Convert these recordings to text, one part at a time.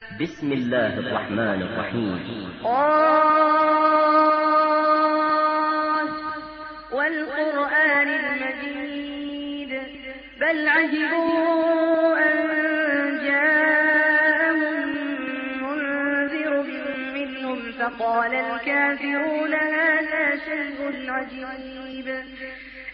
بسم الله الرحمن الرحيم. والقرآن المجيد. بل عجبوا أن جاءهم منذر منهم فقال الكافرون هذا شيء عجيب.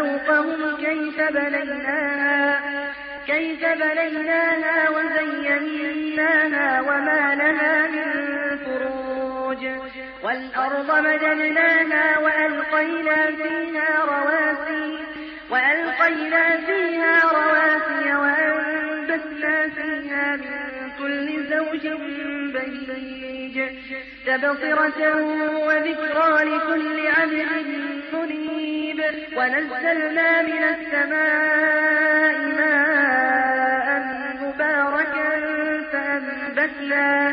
فوقهم كيف بنيناها كيف بنيناها وزيناها وما لها من فروج. والأرض مددناها وألقينا فيها رواسي وألقينا فيها رواسي وأنبتنا فيها من كل زوج بهيج. تبصرة وذكرى لكل ونزلنا من السماء ماء مباركا فأنبتنا,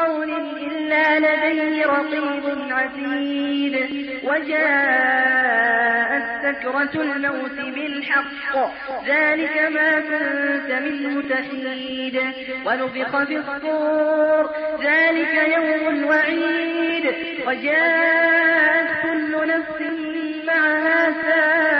قول إلا لديه رقيب عتيد. وجاءت سكرة الموت بالحق. ذلك ما كنت منه تحيد. ونفخ في الصور. ذلك يوم الوعيد. وجاءت كل نفس معها سائق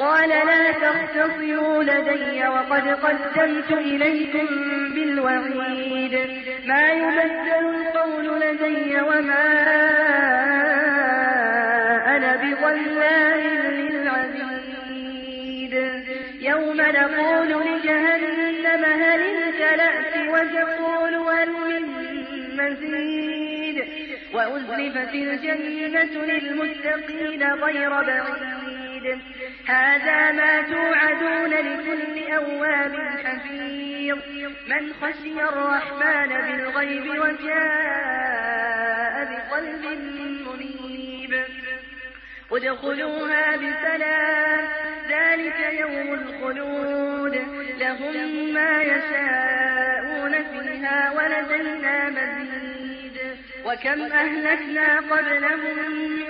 قال لا تختصروا لدي وقد قدمت إليكم بالوعيد. ما يبدل القول لدي وما أنا بظلام للعبيد. يوم نقول لجهنم هل امتلأت وتقول هل من مزيد. وأزلفت الجنة للمتقين غير بعيد. هذا ما توعدون لكل أواب حفيظ. من خشي الرحمن بالغيب وجاء بقلب منيب. ادخلوها بسلام ذلك يوم الخلود. لهم ما يشاءون فيها ولدينا مزيد. وكم أهلكنا قبلهم من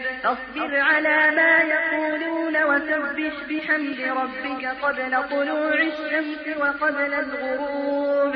فاصبر على ما يقولون وسبح بحمد ربك قبل طلوع الشمس وقبل الغروب.